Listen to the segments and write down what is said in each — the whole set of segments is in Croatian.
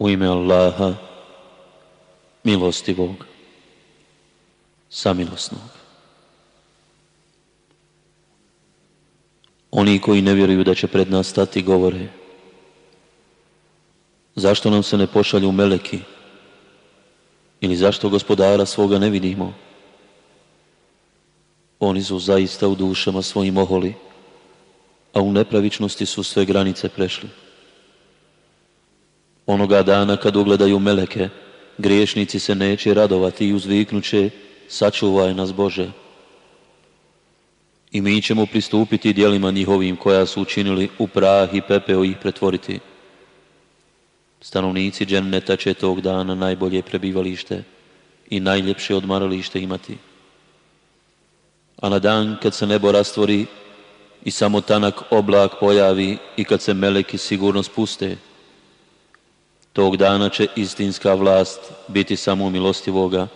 U ime Allaha, milostivog, samilosnog. Oni koji ne vjeruju da će pred nas stati govore Zašto nam se ne pošalju meleki? Ili zašto gospodara svoga ne vidimo? Oni su zaista u dušama svojim oholi, a u nepravičnosti su sve granice prešli. Onoga dana kad ugledaju meleke, griješnici se neće radovati i uzviknuće sačuvaj nas Bože. I mi ćemo pristupiti dijelima njihovim koja su učinili u prah i pepeo ih pretvoriti. Stanovnici dženneta će tog dana najbolje prebivalište i najljepše odmaralište imati. A na dan kad se nebo rastvori i samo tanak oblak pojavi i kad se meleki sigurno spuste, tog dana će istinska vlast biti samo milostivoga,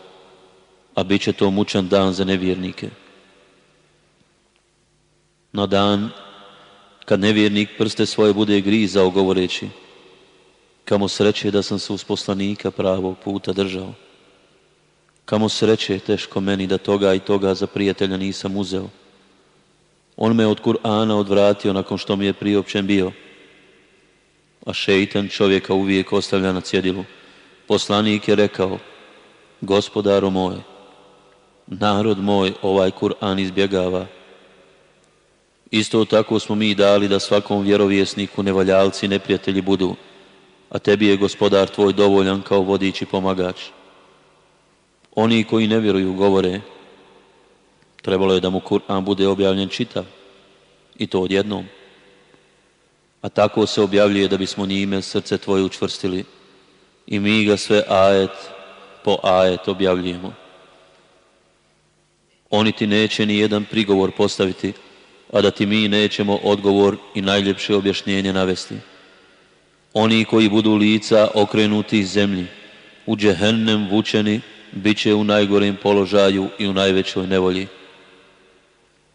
a bit će to mučan dan za nevjernike. Na dan kad nevjernik prste svoje bude grizao govoreći Kamo sreće da sam se uz poslanika pravog puta držao. Kamo sreće teško meni da toga i toga za prijatelja nisam uzeo. On me od Kur'ana odvratio nakon što mi je priopćen bio. A šeitan čovjeka uvijek ostavlja na cjedilu. Poslanik je rekao, gospodaro moj, narod moj ovaj Kur'an izbjegava. Isto tako smo mi dali da svakom vjerovjesniku nevaljalci neprijatelji budu a tebi je gospodar tvoj dovoljan kao vodič i pomagač. Oni koji ne vjeruju govore, trebalo je da mu Kur'an bude objavljen čitav, i to odjednom. A tako se objavljuje da bismo njime srce tvoje učvrstili i mi ga sve ajet po ajet objavljujemo. Oni ti neće ni jedan prigovor postaviti, a da ti mi nećemo odgovor i najljepše objašnjenje navesti. Oni koji budu lica okrenuti zemlji, u džehennem vučeni, bit će u najgorem položaju i u najvećoj nevolji.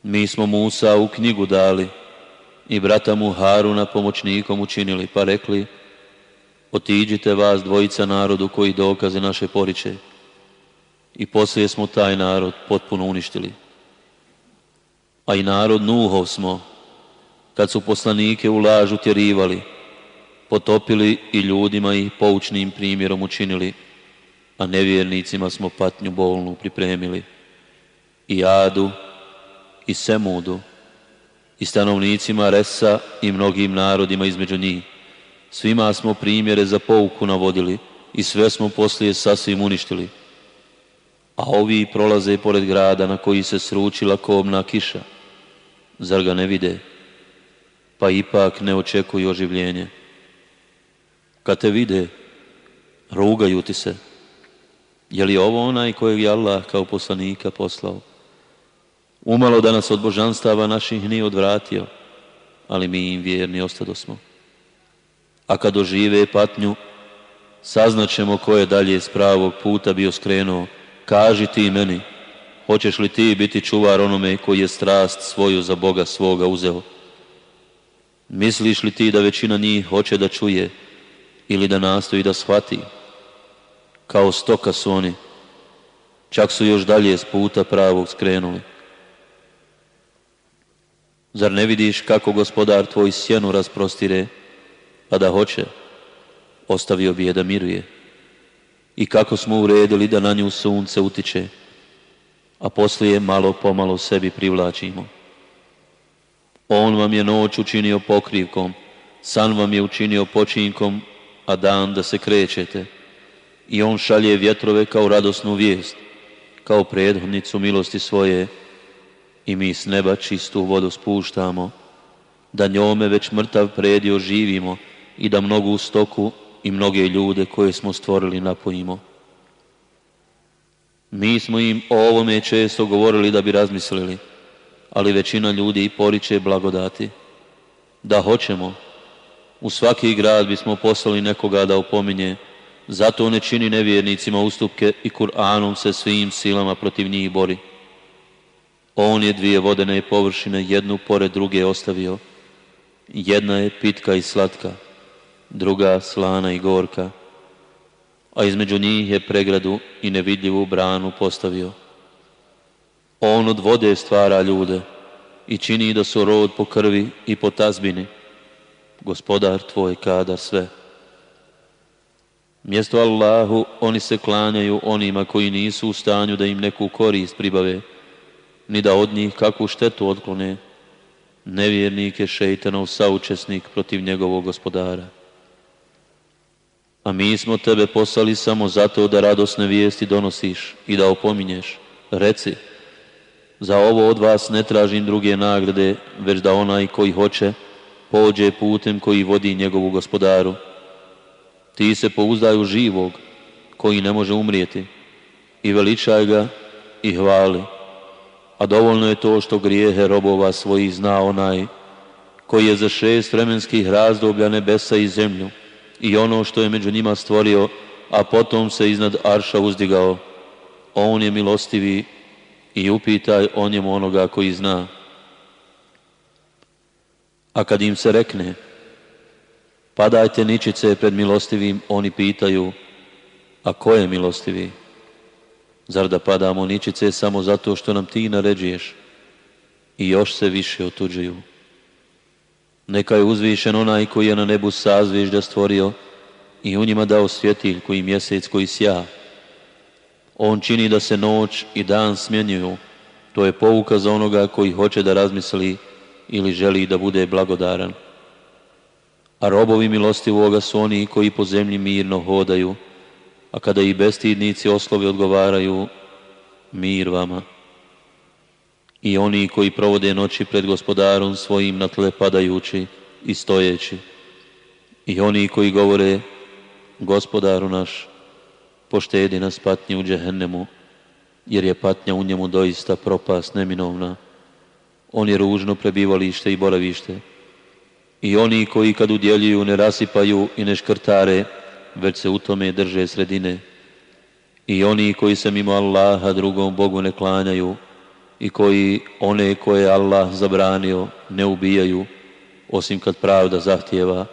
Mi smo Musa u knjigu dali i brata mu Haruna pomoćnikom učinili, pa rekli, otiđite vas dvojica narodu koji dokaze naše poriče. I poslije smo taj narod potpuno uništili. A i narod Nuhov smo, kad su poslanike u lažu tjerivali, potopili i ljudima ih poučnim primjerom učinili, a nevjernicima smo patnju bolnu pripremili. I Adu, i Semudu, i stanovnicima Resa i mnogim narodima između njih. Svima smo primjere za pouku navodili i sve smo poslije sasvim uništili. A ovi prolaze pored grada na koji se sručila kobna kiša. Zar ga ne vide? Pa ipak ne očekuju oživljenje. Kad te vide, rugaju ti se. Je li ovo onaj kojeg je Allah kao poslanika poslao? Umalo da nas od božanstava naših nije odvratio, ali mi im vjerni ostado smo. A kad dožive patnju, saznaćemo ko je dalje s pravog puta bio skrenuo. Kaži ti meni, hoćeš li ti biti čuvar onome koji je strast svoju za Boga svoga uzeo? Misliš li ti da većina njih hoće da čuje, ili da nastoji da shvati. Kao stoka su oni, čak su još dalje s puta pravog skrenuli. Zar ne vidiš kako gospodar tvoj sjenu rasprostire, a da hoće, ostavio bi je da miruje. I kako smo uredili da na nju sunce utiče, a poslije malo pomalo sebi privlačimo. On vam je noć učinio pokrivkom, san vam je učinio počinkom, a dan da se krećete. I on šalje vjetrove kao radosnu vijest, kao prethodnicu milosti svoje i mi s neba čistu vodu spuštamo, da njome već mrtav predio živimo i da mnogu stoku i mnoge ljude koje smo stvorili napojimo. Mi smo im o ovome često govorili da bi razmislili, ali većina ljudi i poriče blagodati. Da hoćemo, u svaki grad bismo poslali nekoga da opominje, zato ne čini nevjernicima ustupke i Kur'anom se svim silama protiv njih bori. On je dvije vodene površine jednu pored druge ostavio. Jedna je pitka i slatka, druga slana i gorka, a između njih je pregradu i nevidljivu branu postavio. On od vode stvara ljude i čini da su rod po krvi i po tazbini. Gospodar tvoj kada sve. Mjesto Allahu oni se klanjaju onima koji nisu u stanju da im neku korist pribave, ni da od njih kakvu štetu otklone. Nevjernik je šeitanov saučesnik protiv njegovog gospodara. A mi smo tebe poslali samo zato da radosne vijesti donosiš i da opominješ. Reci, za ovo od vas ne tražim druge nagrade, već da onaj koji hoće pođe putem koji vodi njegovu gospodaru. Ti se pouzdaju živog, koji ne može umrijeti, i veličaj ga i hvali. A dovoljno je to što grijehe robova svojih zna onaj, koji je za šest vremenskih razdoblja nebesa i zemlju i ono što je među njima stvorio, a potom se iznad Arša uzdigao. On je milostivi i upitaj o njemu onoga koji zna. A kad im se rekne, padajte ničice pred milostivim, oni pitaju, a ko je milostivi? Zar da padamo ničice samo zato što nam ti naređuješ i još se više otuđuju? Neka je uzvišen onaj koji je na nebu sazvižda stvorio i u njima dao svjetilj koji mjesec koji sja. On čini da se noć i dan smjenjuju. To je pouka za onoga koji hoće da razmisli ili želi da bude blagodaran. A robovi milostivoga su oni koji po zemlji mirno hodaju, a kada i bestidnici oslovi odgovaraju, mir vama. I oni koji provode noći pred gospodarom svojim na tle padajući i stojeći. I oni koji govore, gospodaru naš, poštedi nas patnje u džehennemu, jer je patnja u njemu doista propast neminovna. On je ružno prebivalište i boravište. I oni koji kad udjeljuju ne rasipaju i ne škrtare, već se u tome drže sredine. I oni koji se mimo Allaha drugom Bogu ne klanjaju i koji one koje Allah zabranio ne ubijaju, osim kad pravda zahtjeva,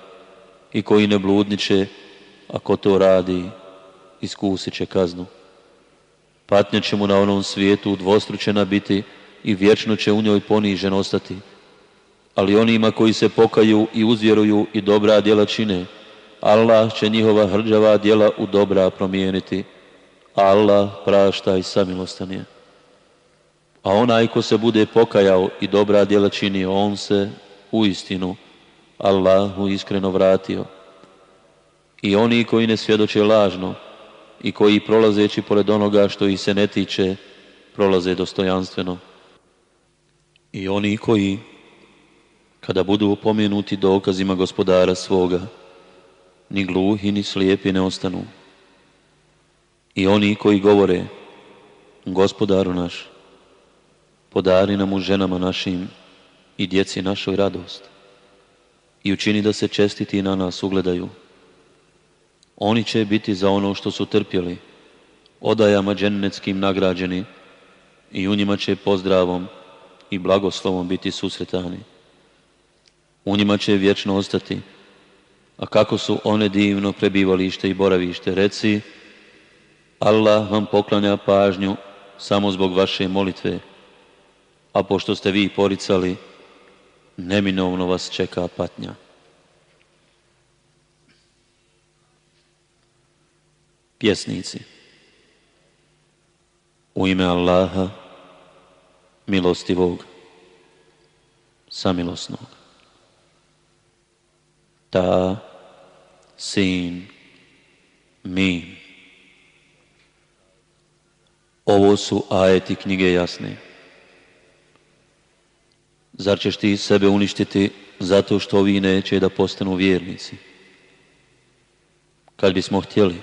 i koji ne bludniče, ako to radi, iskusit će kaznu. Patnja će mu na onom svijetu udvostručena biti i vječno će u njoj ponižen ostati. Ali onima koji se pokaju i uzvjeruju i dobra djela čine, Allah će njihova hrđava djela u dobra promijeniti. Allah prašta i samilostan je. A onaj ko se bude pokajao i dobra djela činio, on se u istinu Allahu iskreno vratio. I oni koji ne svjedoče lažno i koji prolazeći pored onoga što ih se ne tiče, prolaze dostojanstveno. I oni koji, kada budu upomenuti dokazima gospodara svoga, ni gluhi ni slijepi ne ostanu. I oni koji govore, gospodaru naš, podari nam u ženama našim i djeci našoj radost i učini da se čestiti na nas ugledaju. Oni će biti za ono što su trpjeli, odajama džennetskim nagrađeni i u njima će pozdravom i blagoslovom biti susretani. U njima će vječno ostati, a kako su one divno prebivalište i boravište, reci, Allah vam poklanja pažnju samo zbog vaše molitve, a pošto ste vi poricali, neminovno vas čeka patnja. Pjesnici U ime Allaha, milostivog, samilosnog. Ta, sin, mi. Ovo su ajeti knjige jasne. Zar ćeš ti sebe uništiti zato što ovi neće da postanu vjernici? Kad bismo htjeli,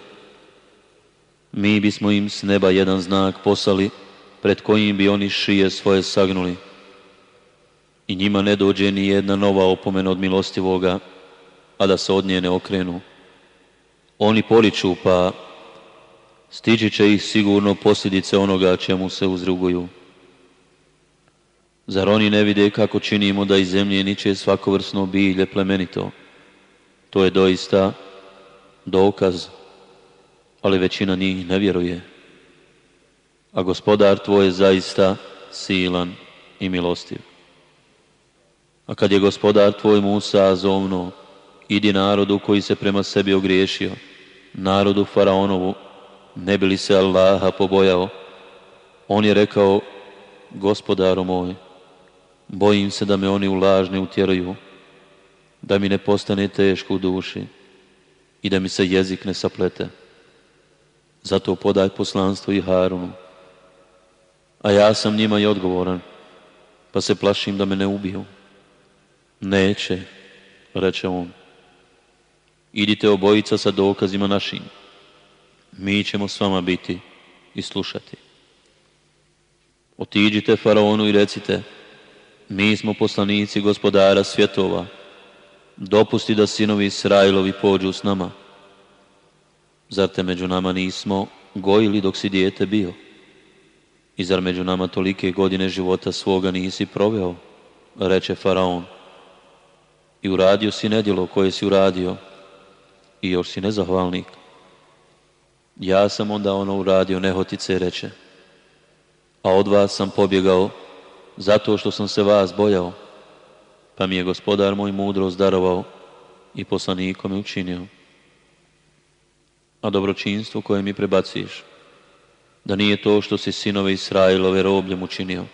mi bismo im s neba jedan znak poslali pred kojim bi oni šije svoje sagnuli i njima ne dođe ni jedna nova opomena od milostivoga, a da se od nje ne okrenu. Oni poriču, pa stići će ih sigurno posljedice onoga čemu se uzruguju. Zar oni ne vide kako činimo da iz zemlje niče svakovrsno bilje plemenito? To je doista dokaz ali većina njih ne vjeruje. A gospodar tvoj je zaista silan i milostiv. A kad je gospodar tvoj Musa zovno, idi narodu koji se prema sebi ogriješio, narodu Faraonovu, ne bi li se Allaha pobojao, on je rekao, gospodaru moj, bojim se da me oni u lažne utjeruju, da mi ne postane teško u duši i da mi se jezik ne saplete. Zato podaj poslanstvo i Harunu. A ja sam njima i odgovoran, pa se plašim da me ne ubiju. Neće, reče on. Idite obojica sa dokazima našim. Mi ćemo s vama biti i slušati. Otiđite faraonu i recite, mi smo poslanici gospodara svjetova. Dopusti da sinovi Israilovi pođu s nama. Zar te među nama nismo gojili dok si dijete bio? I zar među nama tolike godine života svoga nisi proveo? Reče faraon. I uradio si nedjelo koje si uradio i još si nezahvalnik. Ja sam onda ono uradio nehotice reče. A od vas sam pobjegao zato što sam se vas bojao. Pa mi je gospodar moj mudro zdarovao i poslanikom je učinio. A dobročinstvo koje mi prebaciš, da nije to što si sinove Israilove robljem učinio.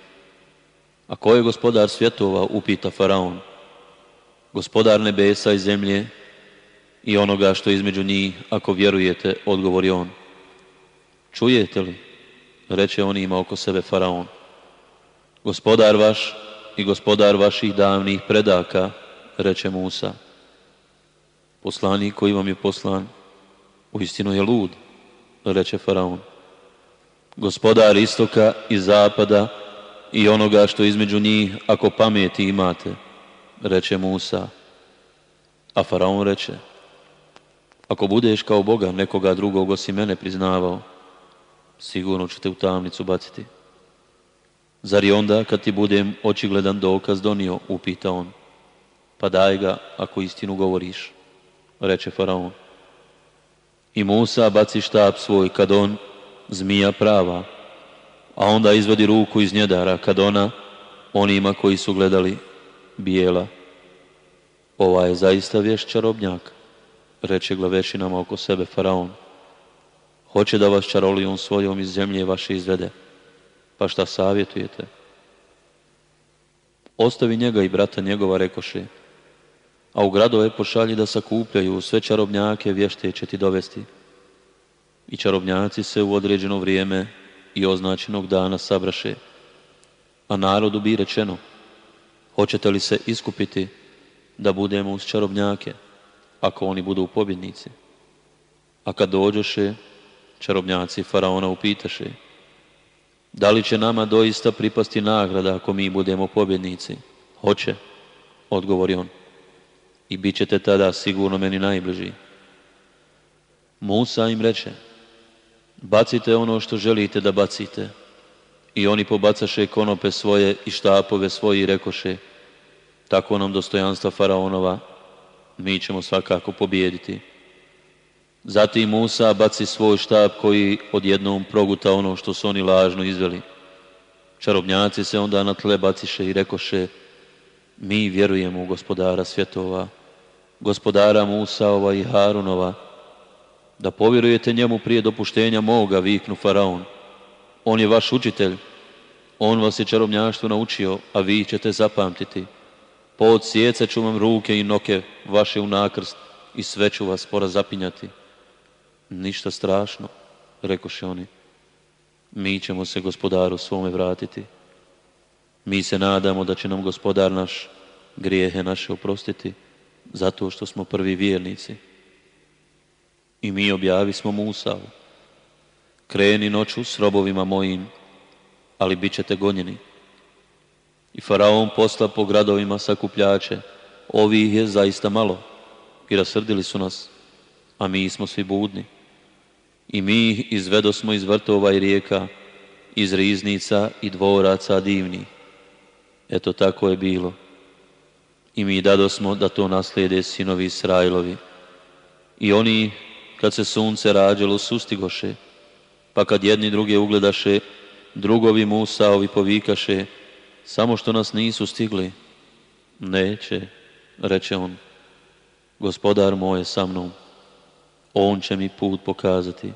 A ko je gospodar svjetova, upita Faraon. Gospodar nebesa i zemlje i onoga što je između njih, ako vjerujete, odgovori on. Čujete li? Reče on ima oko sebe Faraon. Gospodar vaš i gospodar vaših davnih predaka, reče Musa. Poslanik koji vam je poslan, uistinu je lud, reče Faraon. Gospodar istoka i zapada i onoga što između njih, ako pameti imate, reče Musa. A Faraon reče, ako budeš kao Boga nekoga drugog osim mene priznavao, sigurno ću te u tamnicu baciti. Zar i onda kad ti budem očigledan dokaz donio, upita on. Pa daj ga ako istinu govoriš, reče Faraon. I Musa baci štab svoj kad on, zmija prava, a onda izvodi ruku iz njedara kad ona, onima koji su gledali, bijela. Ova je zaista vješt čarobnjak, reče glavešinama oko sebe Faraon. Hoće da vas čarolijom svojom iz zemlje vaše izvede. Pa šta savjetujete? Ostavi njega i brata njegova, rekoše, a u gradove pošalji da sakupljaju sve čarobnjake vješte će ti dovesti. I čarobnjaci se u određeno vrijeme i označenog dana sabraše. A narodu bi rečeno, hoćete li se iskupiti da budemo uz čarobnjake, ako oni budu pobjednici? A kad dođoše, čarobnjaci faraona upitaše, da li će nama doista pripasti nagrada ako mi budemo pobjednici? Hoće, odgovori on. I bit ćete tada sigurno meni najbliži. Musa im reče, bacite ono što želite da bacite. I oni pobacaše konope svoje i štapove svoje i rekoše, tako nam dostojanstva faraonova, mi ćemo svakako pobijediti. Zatim Musa baci svoj štab koji odjednom proguta ono što su oni lažno izveli. Čarobnjaci se onda na tle baciše i rekoše mi vjerujemo u gospodara svjetova, gospodara Musaova i Harunova, da povjerujete njemu prije dopuštenja moga, viknu Faraon. On je vaš učitelj, on vas je čarobnjaštvo naučio, a vi ćete zapamtiti. Po ću vam ruke i noke vaše u nakrst i sve ću vas porazapinjati. Ništa strašno, rekoše oni. Mi ćemo se gospodaru svome vratiti. Mi se nadamo da će nam gospodar naš grijehe naše oprostiti zato što smo prvi vjernici. I mi objavi smo Musavu. Kreni noću s robovima mojim, ali bit ćete gonjeni. I faraon posla po gradovima sakupljače. Ovih je zaista malo i rasrdili su nas, a mi smo svi budni. I mi ih izvedosmo iz vrtova i rijeka, iz riznica i dvoraca divnih. Eto tako je bilo. I mi dadosmo da to naslijede sinovi Israilovi. I oni kad se sunce rađalo, sustigoše, pa kad jedni druge ugledaše, drugovi Musaovi povikaše, samo što nas nisu stigli. Neće, reče on, gospodar moj je sa mnom, on će mi put pokazati.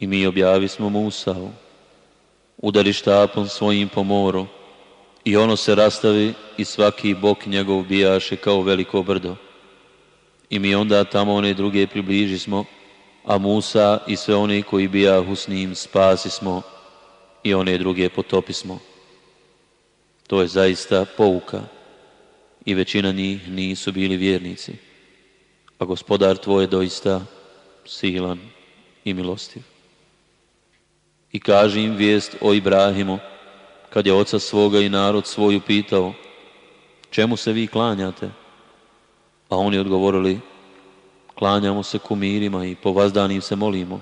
I mi objavi smo Musao, udari štapom svojim po moru, i ono se rastavi i svaki bok njegov bijaše kao veliko brdo. I mi onda tamo one druge približi smo, a Musa i sve oni koji bijahu s njim spasi smo i one druge potopi smo. To je zaista pouka i većina njih nisu bili vjernici, a gospodar tvoj je doista silan i milostiv. I kaži im vijest o Ibrahimu, kad je oca svoga i narod svoju pitao, čemu se vi klanjate? A oni odgovorili, klanjamo se kumirima i po vazdanim se molimo.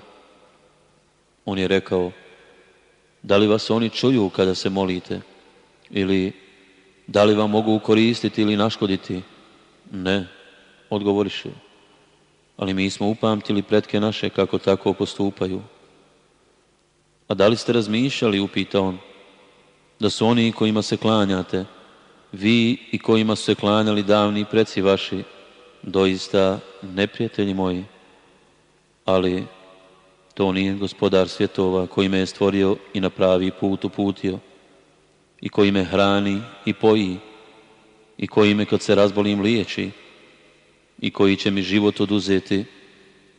On je rekao, da li vas oni čuju kada se molite? Ili da li vam mogu koristiti ili naškoditi? Ne, odgovoriše. Ali mi smo upamtili pretke naše kako tako postupaju. A da li ste razmišljali, upita on, da su oni kojima se klanjate, vi i kojima se klanjali davni preci vaši, doista neprijatelji moji, ali to nije gospodar svjetova koji me je stvorio i na pravi put uputio i koji me hrani i poji i koji me kad se razbolim liječi i koji će mi život oduzeti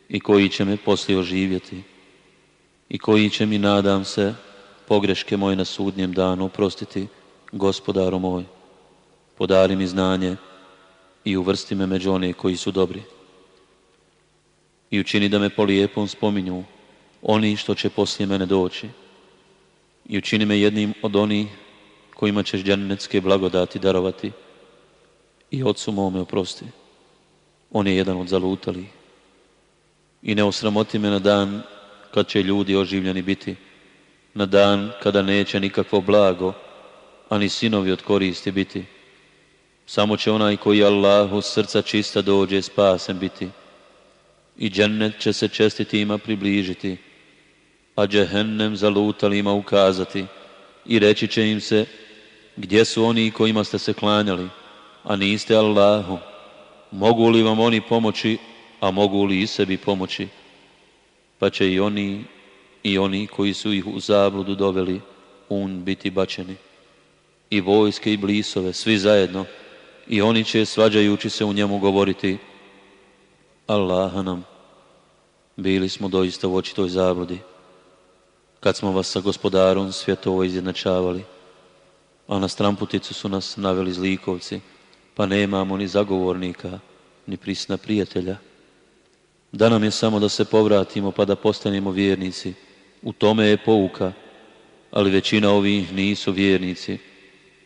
i koji će me poslije oživjeti i koji će mi, nadam se, pogreške moje na sudnjem danu oprostiti, gospodaru moj. Podari mi znanje i uvrsti me među one koji su dobri. I učini da me po lijepom spominju oni što će poslije mene doći. I učini me jednim od onih kojima ćeš džennetske blagodati darovati. I ocu mome oprosti. On je jedan od zalutali. I ne osramoti me na dan kad će ljudi oživljeni biti na dan kada neće nikakvo blago, ani sinovi od koristi biti. Samo će onaj koji Allahu srca čista dođe spasen biti. I džennet će se čestitima približiti, a džehennem zalutalima ukazati i reći će im se gdje su oni kojima ste se klanjali, a niste Allahu. Mogu li vam oni pomoći, a mogu li i sebi pomoći? Pa će i oni i oni koji su ih u zabludu doveli un biti bačeni. I vojske i blisove, svi zajedno, i oni će svađajući se u njemu govoriti Allaha nam, bili smo doista u očitoj zabludi, kad smo vas sa gospodarom svjetovo izjednačavali, a na stramputicu su nas naveli zlikovci, pa nemamo ni zagovornika, ni prisna prijatelja. Da nam je samo da se povratimo pa da postanemo vjernici, u tome je pouka, ali većina ovih nisu vjernici,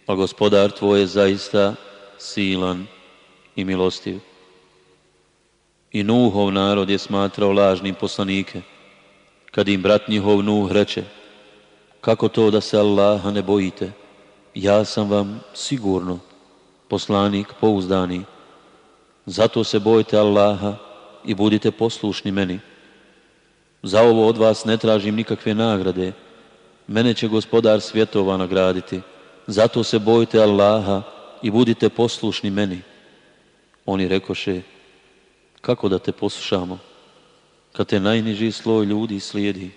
a gospodar tvoj je zaista silan i milostiv. I Nuhov narod je smatrao lažnim poslanike, kad im brat njihov Nuh reče, kako to da se Allaha ne bojite, ja sam vam sigurno poslanik pouzdani, zato se bojite Allaha i budite poslušni meni. Za ovo od vas ne tražim nikakve nagrade. Mene će gospodar svjetova nagraditi. Zato se bojite Allaha i budite poslušni meni. Oni rekoše, kako da te poslušamo, kad te najniži sloj ljudi slijedi?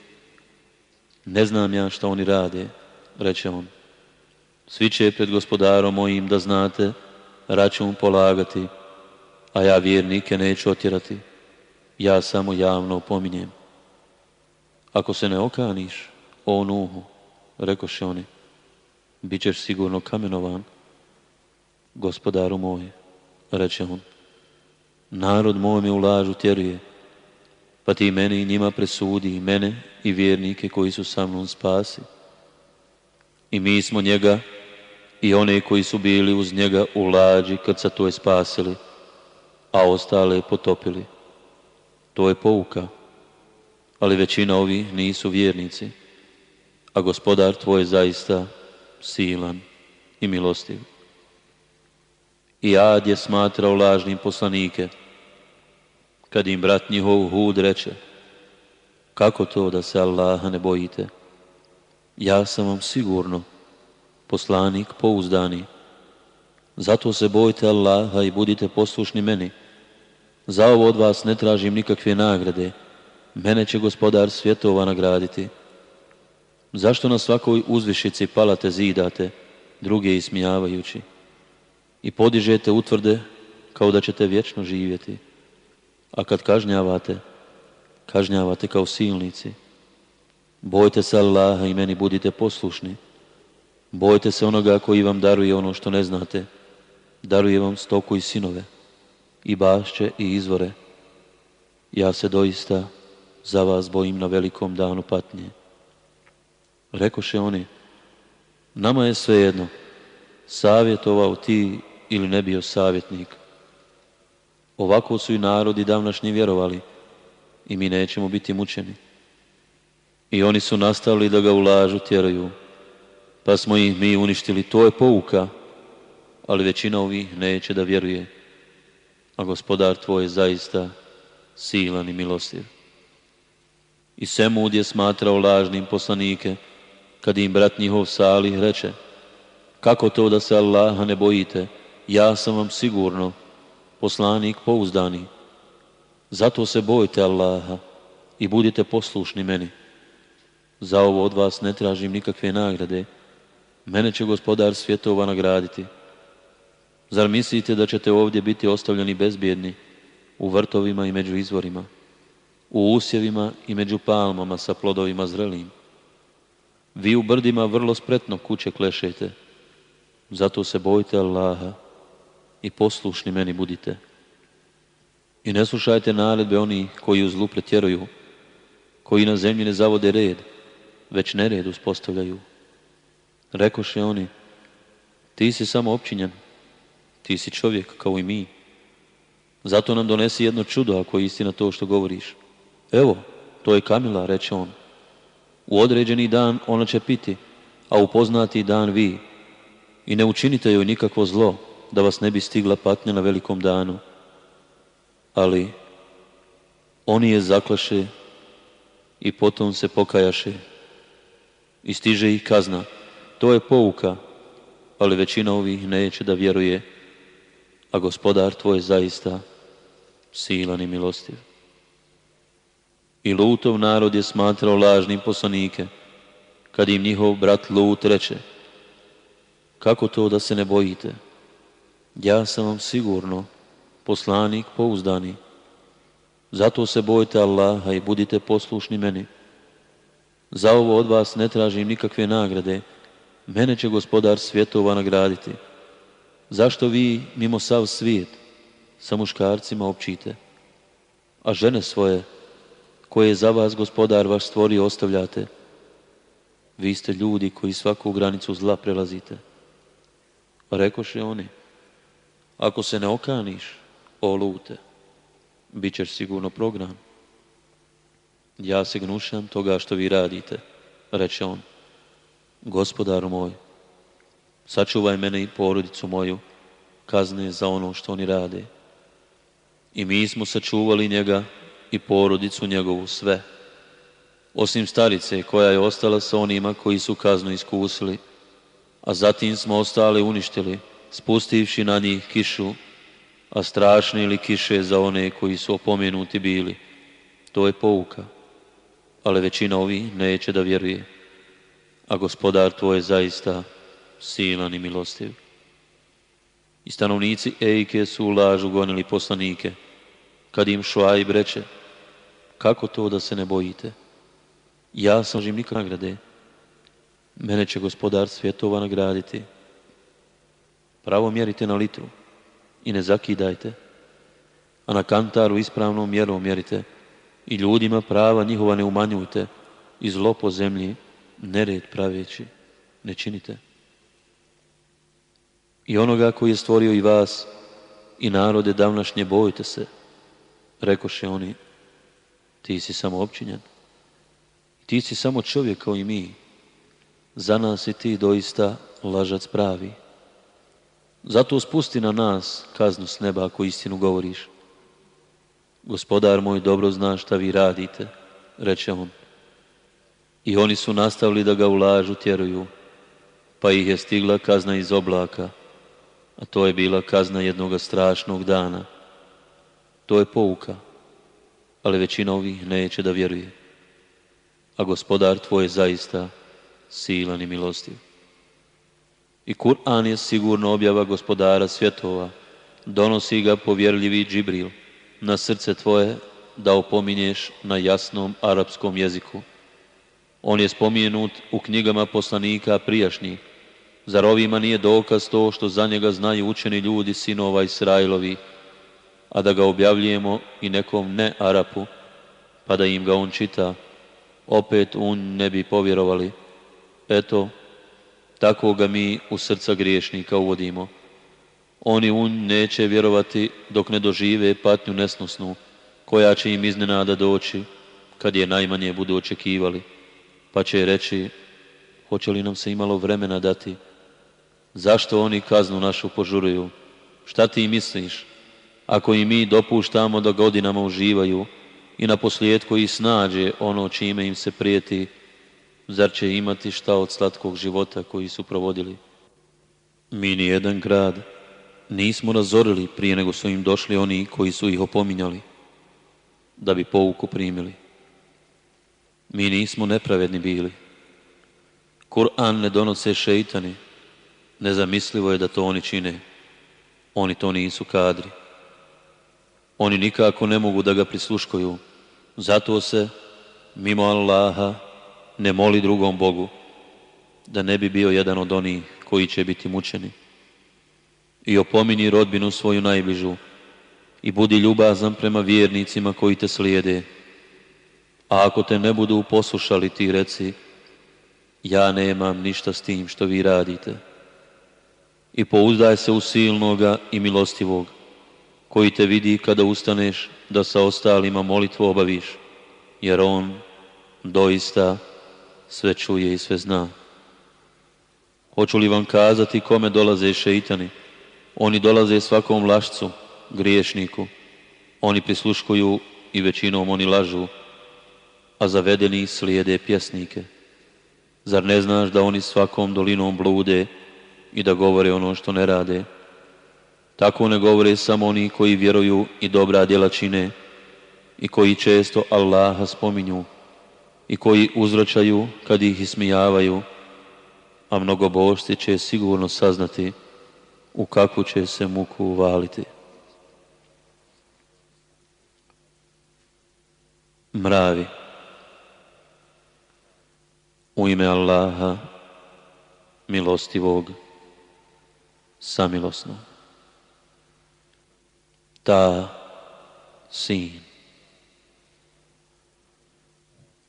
Ne znam ja što oni rade, reče on. Svi će pred gospodarom mojim da znate, račun polagati, a ja vjernike neću otjerati. Ja samo javno opominjem. Ako se ne okaniš, o Nuhu, rekoše oni, bit ćeš sigurno kamenovan. Gospodaru moj, reče on, narod moj mi u lažu tjeruje, pa ti meni i njima presudi, i mene i vjernike koji su sa mnom spasi. I mi smo njega i one koji su bili uz njega u lađi kad se to je spasili, a ostale potopili. To je pouka ali većina ovih nisu vjernici, a gospodar tvoj je zaista silan i milostiv. I Ad je smatrao lažnim poslanike, kad im brat njihov Hud reče, kako to da se Allaha ne bojite? Ja sam vam sigurno poslanik pouzdani. Zato se bojte Allaha i budite poslušni meni. Za ovo od vas ne tražim nikakve nagrade. Mene će gospodar svjetova nagraditi. Zašto na svakoj uzvišici palate zidate, druge ismijavajući? I podižete utvrde kao da ćete vječno živjeti. A kad kažnjavate, kažnjavate kao silnici. Bojte se Allaha i meni budite poslušni. Bojte se onoga koji vam daruje ono što ne znate. Daruje vam stoku i sinove, i bašće i izvore. Ja se doista za vas bojim na velikom danu patnje. Rekoše oni, nama je svejedno, savjetovao ti ili ne bio savjetnik. Ovako su i narodi davnašnji vjerovali i mi nećemo biti mučeni. I oni su nastavili da ga ulažu tjeruju, pa smo ih mi uništili. To je pouka, ali većina ovih neće da vjeruje. A gospodar tvoj je zaista silan i milostiv. I Semud je smatrao lažnim poslanike, kad im brat njihov Salih reče, kako to da se Allaha ne bojite, ja sam vam sigurno poslanik pouzdani. Zato se bojte Allaha i budite poslušni meni. Za ovo od vas ne tražim nikakve nagrade. Mene će gospodar svjetova nagraditi. Zar mislite da ćete ovdje biti ostavljeni bezbjedni u vrtovima i među izvorima, u usjevima i među palmama sa plodovima zrelim? Vi u brdima vrlo spretno kuće klešete, zato se bojte Allaha i poslušni meni budite. I ne slušajte naredbe oni koji u zlu pretjeruju, koji na zemlji ne zavode red, već nered uspostavljaju. Rekoše oni, ti si samo općinjan, ti si čovjek kao i mi. Zato nam donesi jedno čudo ako je istina to što govoriš. Evo, to je Kamila, reče on. U određeni dan ona će piti, a u poznati dan vi. I ne učinite joj nikakvo zlo, da vas ne bi stigla patnja na velikom danu. Ali oni je zaklaše i potom se pokajaše. I stiže ih kazna. To je pouka, ali većina ovih neće da vjeruje, a gospodar tvoj zaista silan i milostiv. I Lutov narod je smatrao lažnim poslanike, kad im njihov brat Lut reče, kako to da se ne bojite? Ja sam vam sigurno poslanik pouzdani. Zato se bojte Allaha i budite poslušni meni. Za ovo od vas ne tražim nikakve nagrade. Mene će gospodar svjetova nagraditi. Zašto vi mimo sav svijet sa muškarcima općite, a žene svoje koje je za vas gospodar vaš stvorio ostavljate? Vi ste ljudi koji svaku granicu zla prelazite. Rekoše oni, ako se ne okaniš, o lute, bit ćeš sigurno prognan. Ja se gnušam toga što vi radite, reče on. Gospodaru moj, sačuvaj mene i porodicu moju kazne za ono što oni rade. I mi smo sačuvali njega i porodicu njegovu sve, osim starice koja je ostala sa onima koji su kaznu iskusili, a zatim smo ostale uništili, spustivši na njih kišu, a strašne ili kiše za one koji su opomenuti bili. To je pouka, ali većina ovih neće da vjeruje, a gospodar tvoj je zaista silan i milostiv. I stanovnici Ejke su u lažu gonili poslanike, kad im Šuajb reče, kako to da se ne bojite? Ja sam žim nikad nagrade. Mene će gospodar svjetova nagraditi. Pravo mjerite na litru i ne zakidajte, a na kantaru ispravnom mjerom mjerite i ljudima prava njihova ne umanjujte i zlo po zemlji nered praveći ne činite. I onoga koji je stvorio i vas i narode davnašnje bojte se, rekoše oni, ti si samo općinjan. Ti si samo čovjek kao i mi. Za nas i ti doista lažac pravi. Zato spusti na nas kaznu s neba ako istinu govoriš. Gospodar moj dobro zna šta vi radite, reče on. I oni su nastavili da ga u lažu tjeruju, pa ih je stigla kazna iz oblaka, a to je bila kazna jednoga strašnog dana. To je pouka, ali većina ovih neće da vjeruje. A gospodar tvoj je zaista silan i milostiv. I Kur'an je sigurno objava gospodara svjetova, donosi ga povjerljivi Džibril na srce tvoje da opominješ na jasnom arapskom jeziku. On je spomenut u knjigama poslanika prijašnjih. Zar ovima nije dokaz to što za njega znaju učeni ljudi sinova Israilovi, a da ga objavljujemo i nekom ne Arapu, pa da im ga on čita, opet un ne bi povjerovali. Eto, tako ga mi u srca griješnika uvodimo. Oni un neće vjerovati dok ne dožive patnju nesnosnu, koja će im iznenada doći, kad je najmanje budu očekivali, pa će reći, hoće li nam se imalo vremena dati, zašto oni kaznu našu požuruju, šta ti misliš, ako i mi dopuštamo da godinama uživaju i na posljedku i snađe ono čime im se prijeti, zar će imati šta od slatkog života koji su provodili? Mi ni jedan grad nismo razorili prije nego su im došli oni koji su ih opominjali, da bi pouku primili. Mi nismo nepravedni bili. Kur'an ne donose šeitani. Nezamislivo je da to oni čine. Oni to nisu kadri. Oni nikako ne mogu da ga prisluškuju. Zato se, mimo Allaha, ne moli drugom Bogu, da ne bi bio jedan od onih koji će biti mučeni. I opomini rodbinu svoju najbližu i budi ljubazan prema vjernicima koji te slijede. A ako te ne budu poslušali, ti reci, ja nemam ništa s tim što vi radite. I pouzdaj se u silnoga i milostivog, koji te vidi kada ustaneš da sa ostalima molitvu obaviš, jer on doista sve čuje i sve zna. Hoću li vam kazati kome dolaze šeitani? Oni dolaze svakom lašcu, griješniku. Oni prisluškuju i većinom oni lažu, a zavedeni slijede pjesnike. Zar ne znaš da oni svakom dolinom blude i da govore ono što ne rade? Tako ne govore samo oni koji vjeruju i dobra djela čine i koji često Allaha spominju i koji uzročaju kad ih ismijavaju, a mnogobošci će sigurno saznati u kakvu će se muku uvaliti. Mravi. U ime Allaha, milostivog, samilosnog. Ta sin.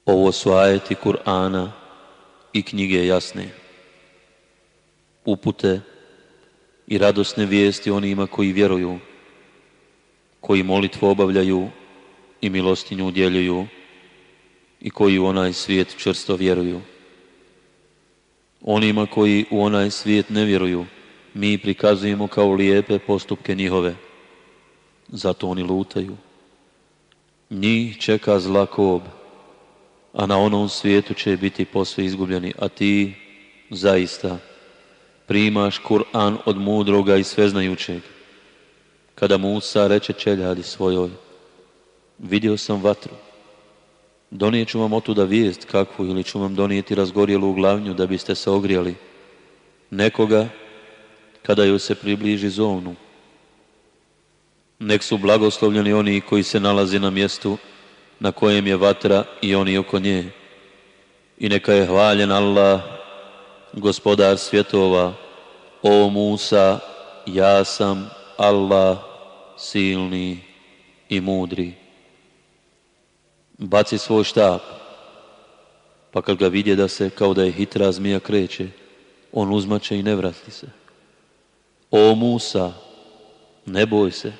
Ovo su ajeti Kur'ana i knjige jasne. Upute i radosne vijesti onima koji vjeruju, koji molitvu obavljaju i milostinju udjeljuju i koji u onaj svijet čvrsto vjeruju. Onima koji u onaj svijet ne vjeruju, mi prikazujemo kao lijepe postupke njihove. Zato oni lutaju. Njih čeka zla kob, a na onom svijetu će biti posve izgubljeni, a ti zaista primaš Kur'an od mudroga i sveznajućeg. Kada Musa reče čeljadi svojoj, vidio sam vatru, donijet ću vam otuda vijest kakvu ili ću vam donijeti razgorjelu u glavnju da biste se ogrijali. Nekoga, kada joj se približi zovnu, nek su blagoslovljeni oni koji se nalaze na mjestu na kojem je vatra i oni oko nje. I neka je hvaljen Allah, gospodar svjetova, o Musa, ja sam Allah, silni i mudri. Baci svoj štap, pa kad ga vidje da se kao da je hitra zmija kreće, on uzmače i ne vrati se. O Musa, ne boj se,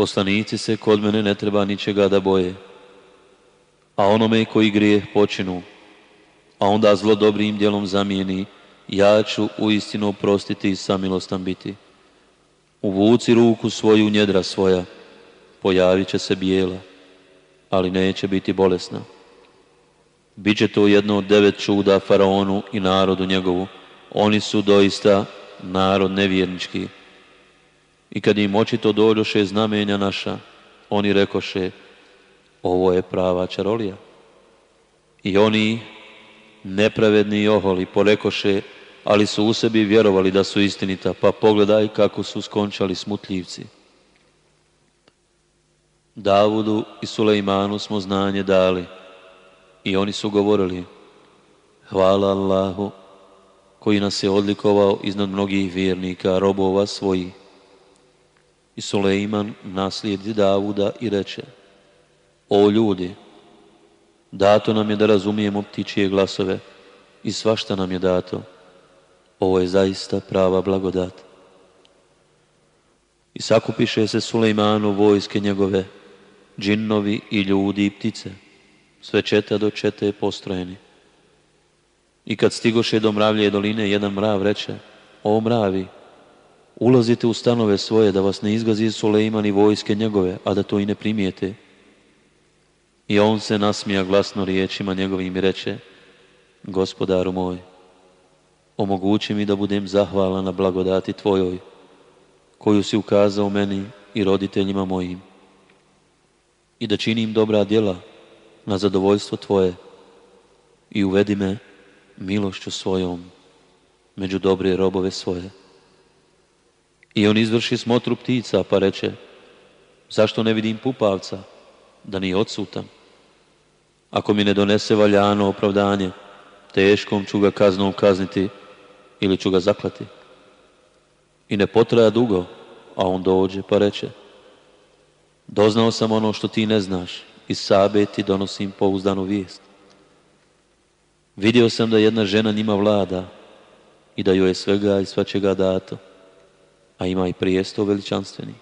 Poslanici se kod mene ne treba ničega da boje. A onome koji grijeh počinu, a onda zlo dobrim djelom zamijeni, ja ću u istinu oprostiti i samilostan biti. Uvuci ruku svoju njedra svoja, pojavit će se bijela, ali neće biti bolesna. Biće to jedno od devet čuda faraonu i narodu njegovu. Oni su doista narod nevjernički. I kad im očito dođoše znamenja naša, oni rekoše, ovo je prava čarolija. I oni, nepravedni i oholi, porekoše, ali su u sebi vjerovali da su istinita, pa pogledaj kako su skončali smutljivci. Davudu i Sulejmanu smo znanje dali i oni su govorili Hvala Allahu koji nas je odlikovao iznad mnogih vjernika, robova svojih. I Sulejman naslijedi Davuda i reče O ljudi, dato nam je da razumijemo ptičije glasove i svašta nam je dato. Ovo je zaista prava blagodat. I sakupiše se Sulejmanu vojske njegove, džinnovi i ljudi i ptice, sve četa do čete postrojeni. I kad stigoše do mravlje doline, jedan mrav reče, o mravi, ulazite u stanove svoje da vas ne izgazi Sulejman i vojske njegove, a da to i ne primijete. I on se nasmija glasno riječima njegovim i reče, gospodaru moj, omogući mi da budem zahvalan na blagodati Tvojoj, koju si ukazao meni i roditeljima mojim i da činim dobra djela na zadovoljstvo Tvoje i uvedi me milošću svojom među dobre robove svoje. I on izvrši smotru ptica pa reče, zašto ne vidim pupavca, da nije odsutan? Ako mi ne donese valjano opravdanje, teškom ću ga kaznom kazniti ili ću ga zaklati. I ne potraja dugo, a on dođe pa reče, Doznao sam ono što ti ne znaš i sabe ti donosim pouzdanu vijest. Vidio sam da jedna žena njima vlada i da joj je svega i svačega dato, a ima i prijesto veličanstveni.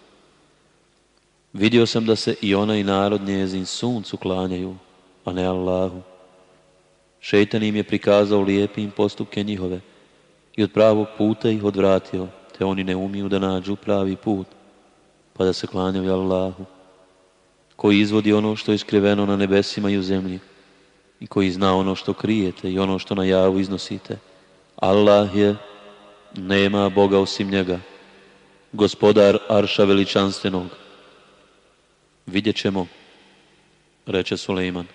Vidio sam da se i ona i narod njezin suncu klanjaju, a ne Allahu. Šeitan im je prikazao lijepim postupke njihove i od pravog puta ih odvratio, te oni ne umiju da nađu pravi put, pa da se klanjaju Allahu koji izvodi ono što je skriveno na nebesima i u zemlji i koji zna ono što krijete i ono što na javu iznosite. Allah je, nema Boga osim njega, gospodar Arša veličanstvenog. Vidjet ćemo, reče Suleiman,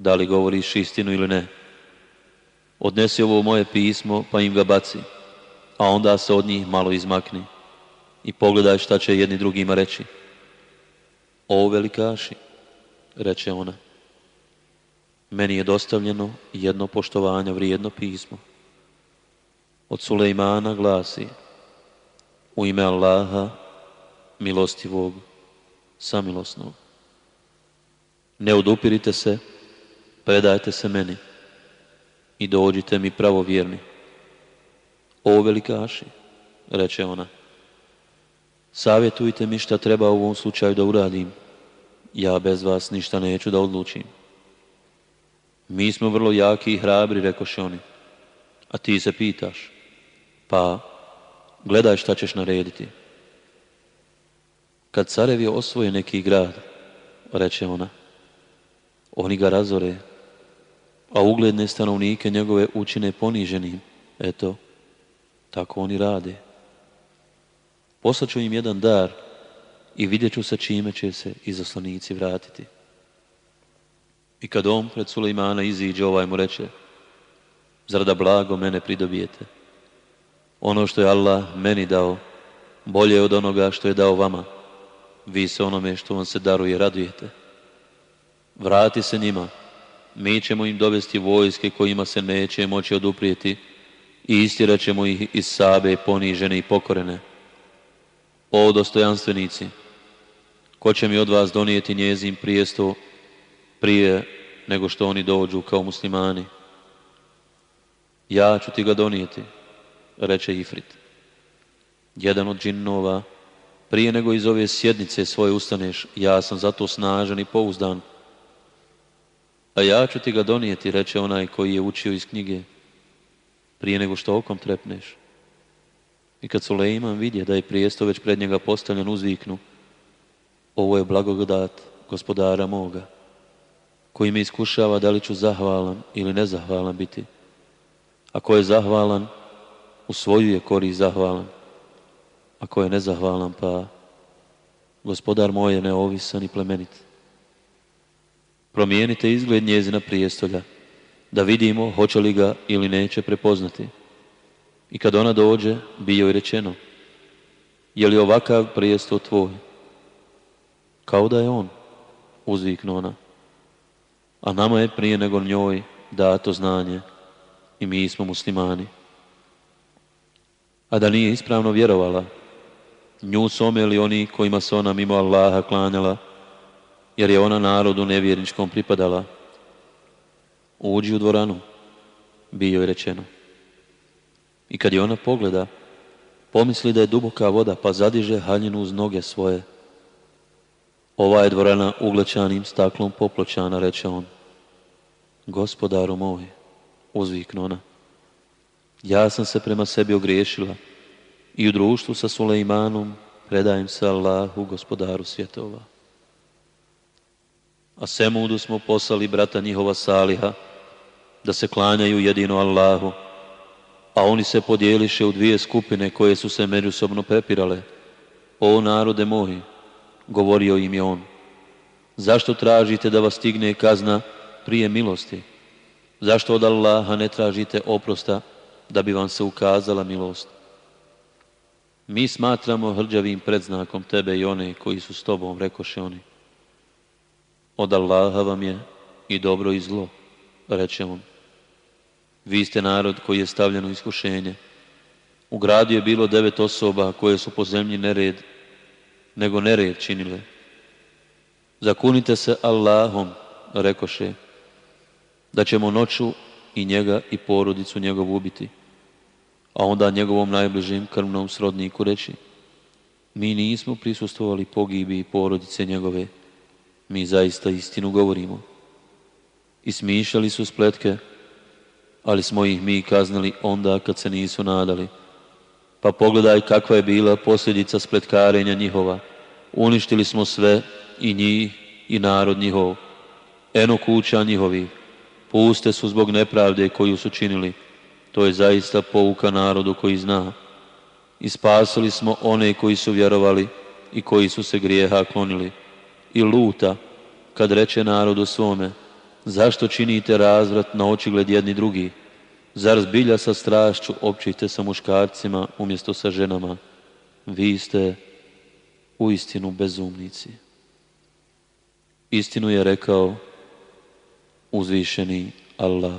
da li govoriš istinu ili ne. Odnesi ovo moje pismo, pa im ga baci, a onda se od njih malo izmakni i pogledaj šta će jedni drugima reći. O velikaši, reče ona, meni je dostavljeno jedno poštovanje vrijedno pismo. Od Sulejmana glasi, u ime Allaha, milostivog, samilosnog. Ne odupirite se, predajte se meni i dođite mi pravovjerni. O velikaši, reče ona, savjetujte mi šta treba u ovom slučaju da uradim ja bez vas ništa neću da odlučim. Mi smo vrlo jaki i hrabri, rekoše oni. A ti se pitaš, pa gledaj šta ćeš narediti. Kad carevi osvoje neki grad, reče ona, oni ga razore, a ugledne stanovnike njegove učine poniženim. Eto, tako oni rade. Poslaću im jedan dar, i vidjet ću sa čime će se izaslanici vratiti. I kad on pred Sulejmana iziđe, ovaj mu reče, zar da blago mene pridobijete? Ono što je Allah meni dao, bolje od onoga što je dao vama. Vi se onome što vam se daruje radujete. Vrati se njima, mi ćemo im dovesti vojske kojima se neće moći oduprijeti i istirat ćemo ih iz Sabe ponižene i pokorene. O dostojanstvenici, ko će mi od vas donijeti njezin prijesto prije nego što oni dođu kao muslimani? Ja ću ti ga donijeti, reče Ifrit. Jedan od džinnova, prije nego iz ove sjednice svoje ustaneš, ja sam zato snažan i pouzdan. A ja ću ti ga donijeti, reče onaj koji je učio iz knjige, prije nego što okom trepneš. I kad Suleiman vidje da je prijesto već pred njega postavljen uzviknu, Ovo je blagodat gospodara moga, koji me iskušava da li ću zahvalan ili nezahvalan biti. Ako je zahvalan, u svoju je korist zahvalan. Ako je nezahvalan, pa gospodar moj je neovisan i plemenit. Promijenite izgled njezina prijestolja, da vidimo hoće li ga ili neće prepoznati. I kad ona dođe, bi joj rečeno, je li ovakav prijestol tvoj? Kao da je on, uzviknu ona. A nama je prije nego njoj dato znanje i mi smo muslimani. A da nije ispravno vjerovala, nju su oni kojima se ona mimo Allaha klanjala, jer je ona narodu nevjerničkom pripadala. Uđi u dvoranu, bi joj rečeno. I kad je ona pogleda, pomisli da je duboka voda, pa zadiže haljinu uz noge svoje. Ova je dvorana uglećanim staklom popločana, reče on. Gospodaru moj, uzviknu ona. Ja sam se prema sebi ogriješila i u društvu sa Sulejmanom predajem se Allahu, gospodaru svjetova. A Semudu smo poslali brata njihova Saliha da se klanjaju jedino Allahu, a oni se podijeliše u dvije skupine koje su se međusobno prepirale. O narode moji, govorio im je on, zašto tražite da vas stigne kazna prije milosti? Zašto od Allaha ne tražite oprosta da bi vam se ukazala milost? Mi smatramo hrđavim predznakom tebe i one koji su s tobom, rekoše oni. Od Allaha vam je i dobro i zlo, reče on. Vi ste narod koji je stavljen u iskušenje. U gradu je bilo devet osoba koje su po zemlji nered, nego nered činile. Zakunite se Allahom, rekoše, da ćemo noću i njega i porodicu njegovu ubiti. A onda njegovom najbližim krvnom srodniku reći, mi nismo prisustvovali pogibi i porodice njegove, mi zaista istinu govorimo. I smišljali su spletke, ali smo ih mi kaznili onda kad se nisu nadali. Pa pogledaj kakva je bila posljedica spletkarenja njihova. Uništili smo sve i njih i narod njihov. Eno kuća njihovi. Puste su zbog nepravde koju su činili. To je zaista pouka narodu koji zna. I spasili smo one koji su vjerovali i koji su se grijeha klonili. I luta, kad reče narodu svome, zašto činite razvrat na očigled jedni drugi? Zar zbilja sa strašću općite sa muškarcima umjesto sa ženama? Vi ste u istinu bezumnici. Istinu je rekao uzvišeni Allah.